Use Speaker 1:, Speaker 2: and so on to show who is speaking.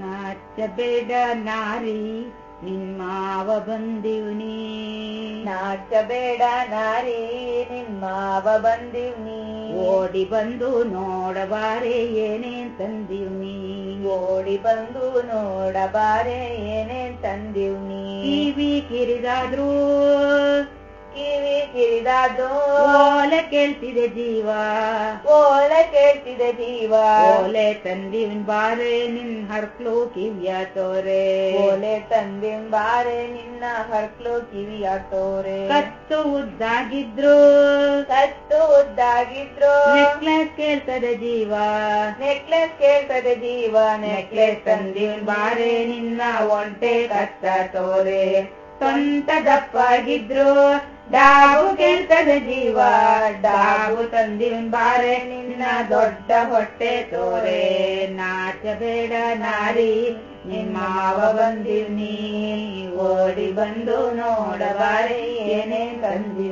Speaker 1: ನಾಚಬೇಡ ನಾರಿ ನಿನ್ಮಾವ ಬಂದಿವ್ನಿ
Speaker 2: ನಾಚಬೇಡ ನಾರಿ ನಿನ್ಮಾವ ಬಂದಿವ್ನಿ
Speaker 1: ಓಡಿ ಬಂದು ನೋಡಬಾರೆ ಏನೇನ್ ತಂದಿವ್ನಿ
Speaker 2: ಓಡಿ ಬಂದು ನೋಡಬಾರೆ ಏನೇನ್ ತಂದಿವ್ನಿ
Speaker 1: ಕಿವಿ ಕಿರಿದಾದ್ರು
Speaker 2: ಕಿವಿ ಕಿರಿದಾದ್ರು.
Speaker 1: ಓಲೆ ಕೇಳ್ತಿದೆ ಜೀವ.
Speaker 2: ಓಲೆ ಕೇಳ್ತಿದೆ ಜೀವ.
Speaker 1: ಓಲೆ ತಂದಿನ್ ಬಾರೆ ನಿನ್ ಹರ್ಕ್ಲು ಕಿವಿಯ ತೋರೆ.
Speaker 2: ಓಲೆ ತಂದಿಂಬಾರೆ ನಿನ್ನ ಹರ್ಕ್ಲು ಕಿವಿಯ ತೋರೆ.
Speaker 1: ಕತ್ತು ಉದ್ದಾಗಿದ್ರು.
Speaker 2: ಕತ್ತು ಉದ್ದಾಗಿದ್ರು.
Speaker 1: ನೆಕ್ಲೆಸ್ ಕೇಳ್ತದೆ ಜೀವ.
Speaker 2: ನೆಕ್ಲೆಸ್ ಕೇಳ್ತದೆ ಜೀವ.
Speaker 1: ನೆಕ್ಲೆಸ್ ತಂದಿನ್ ಬಾರೆ ನಿನ್ನ ಒಂಟೆ ಕತ್ತ ತೋರೆ. ಸ್ವಂತ ದಪ್ಪಾಗಿದ್ರು ಡಾಬು ಕೇಳ್ತದೆ ಜೀವ ಡಾಬು ತಂದಿವ್ನ್ ಬಾರೆ ನಿನ್ನ ದೊಡ್ಡ ಹೊಟ್ಟೆ ತೋರೆ. ನಾಚಬೇಡ ನಾರಿ ನಿಮ್ಮವ ಬಂದಿವ್ನಿ ಓಡಿ ಬಂದು ನೋಡಬಾರೆ, ಏನೇ ತಂದಿವ್ನಿ